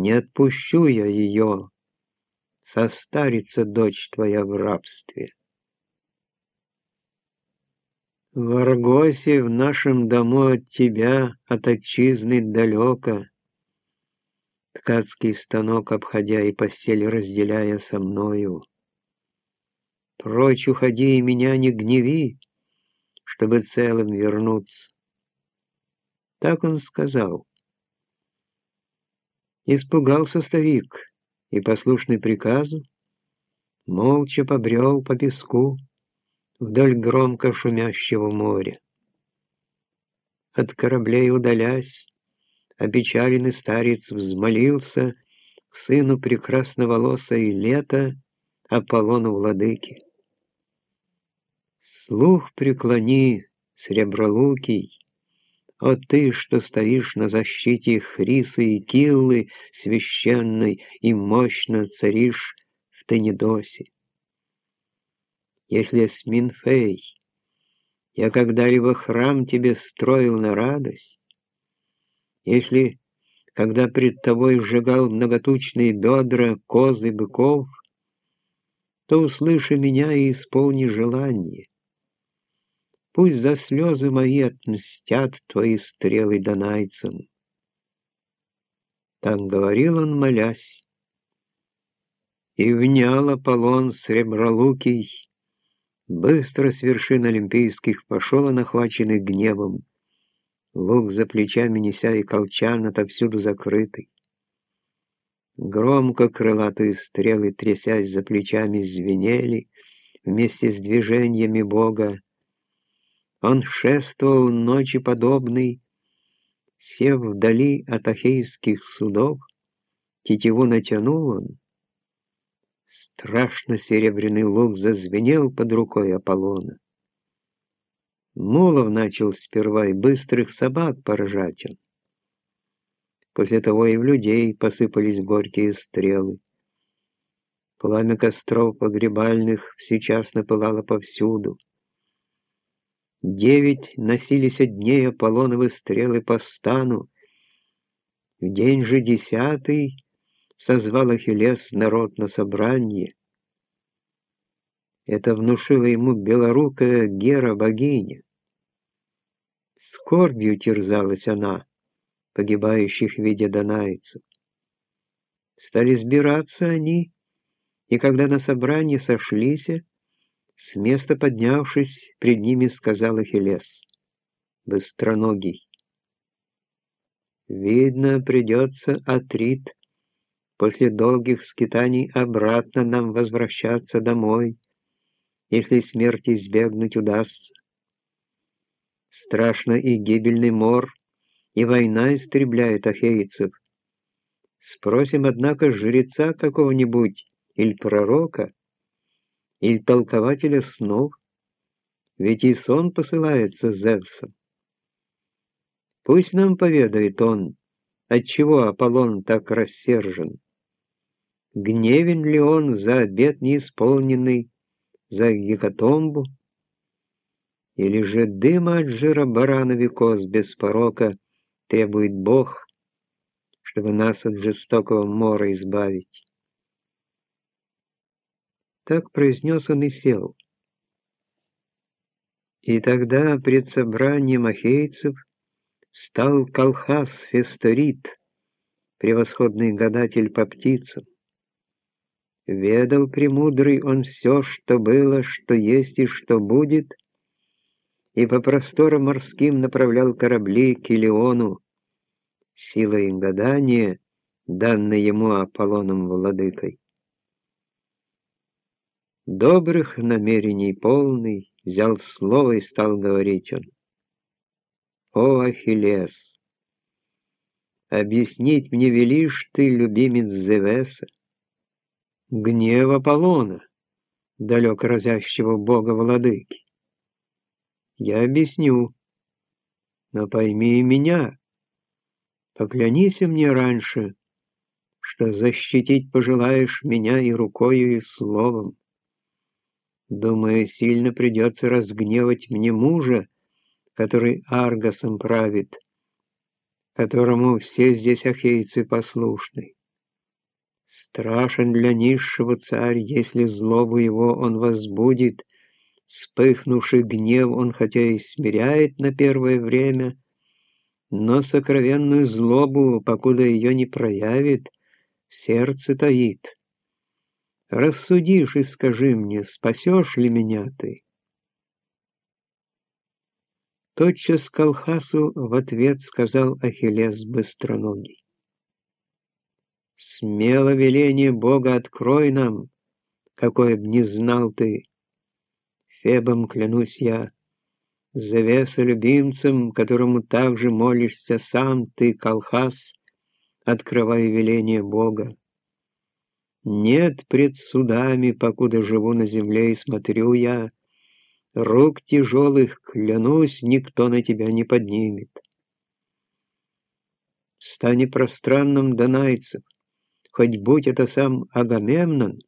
Не отпущу я ее, состарится дочь твоя в рабстве. В Аргосе, в нашем дому от тебя, от отчизны далеко, Ткацкий станок обходя и постель разделяя со мною. Прочь уходи и меня не гневи, чтобы целым вернуться. Так он сказал. Испугался старик и, послушный приказу, молча побрел по песку вдоль громко шумящего моря. От кораблей удалясь, опечаленный старец взмолился к сыну прекрасноволосой лета Аполлону владыки. Слух преклони, сребролукий, о ты, что стоишь на защите Хрисы и Киллы священной и мощно царишь в Тенедосе. Если Сминфей, я когда-либо храм тебе строил на радость, если, когда пред тобой сжигал многотучные бедра козы быков, то услыши меня и исполни желание. Пусть за слезы мои отмстят твои стрелы донайцам. Так говорил он, молясь. И внял Аполлон сребролукий, Быстро с вершин олимпийских пошел он, охваченный гневом, Лук за плечами неся и колчан отовсюду закрытый. Громко крылатые стрелы, трясясь за плечами, звенели вместе с движениями Бога, он шествовал ночи подобный, Сев вдали от ахейских судов, Тетиву натянул он. Страшно серебряный лук зазвенел под рукой Аполлона. Мулов начал сперва и быстрых собак поражать он. После того и в людей посыпались горькие стрелы. Пламя костров погребальных сейчас напылало повсюду. Девять носились дней Аполлоновы стрелы по стану. В день же десятый созвал Ахиллес народ на собрание. Это внушила ему белорукая Гера-богиня. Скорбью терзалась она, погибающих в виде донайцев. Стали сбираться они, и когда на собрании сошлись, с места поднявшись, пред ними сказал Ахиллес, быстроногий. Видно, придется Атрит после долгих скитаний обратно нам возвращаться домой, если смерть избегнуть удастся. Страшно и гибельный мор, и война истребляет ахейцев. Спросим, однако, жреца какого-нибудь или пророка, или толкователя снов, ведь и сон посылается Зевсом. Пусть нам поведает он, отчего Аполлон так рассержен. Гневен ли он за обет неисполненный, за гекатомбу? Или же дыма от жира баранови коз без порока требует Бог, чтобы нас от жестокого мора избавить? Так произнес он и сел. И тогда пред собранием ахейцев встал Колхас Фесторит, превосходный гадатель по птицам. Ведал премудрый он все, что было, что есть и что будет, и по просторам морским направлял корабли к Илеону, силой гадания, данной ему Аполлоном владыкой. Добрых намерений полный, взял слово и стал говорить он. «О, Ахиллес! Объяснить мне велишь ты, любимец Зевеса, гнев Аполлона, далек разящего бога-владыки. Я объясню, но пойми и меня, поклянись мне раньше, что защитить пожелаешь меня и рукою, и словом. Думаю, сильно придется разгневать мне мужа, который Аргосом правит, которому все здесь ахейцы послушны. Страшен для низшего царь, если злобу его он возбудит, вспыхнувший гнев он хотя и смиряет на первое время, но сокровенную злобу, покуда ее не проявит, в сердце таит. Рассудишь и скажи мне, спасешь ли меня ты? Тотчас Калхасу в ответ сказал Ахиллес быстроногий. «Смело веление Бога открой нам, какое б не знал ты. Фебом клянусь я, завеса любимцем, которому также молишься сам ты, Калхас, открывай веление Бога. Нет пред судами, покуда живу на земле и смотрю я, рук тяжелых, клянусь, никто на тебя не поднимет. Стань пространным донайцев, хоть будь это сам Агамемнон,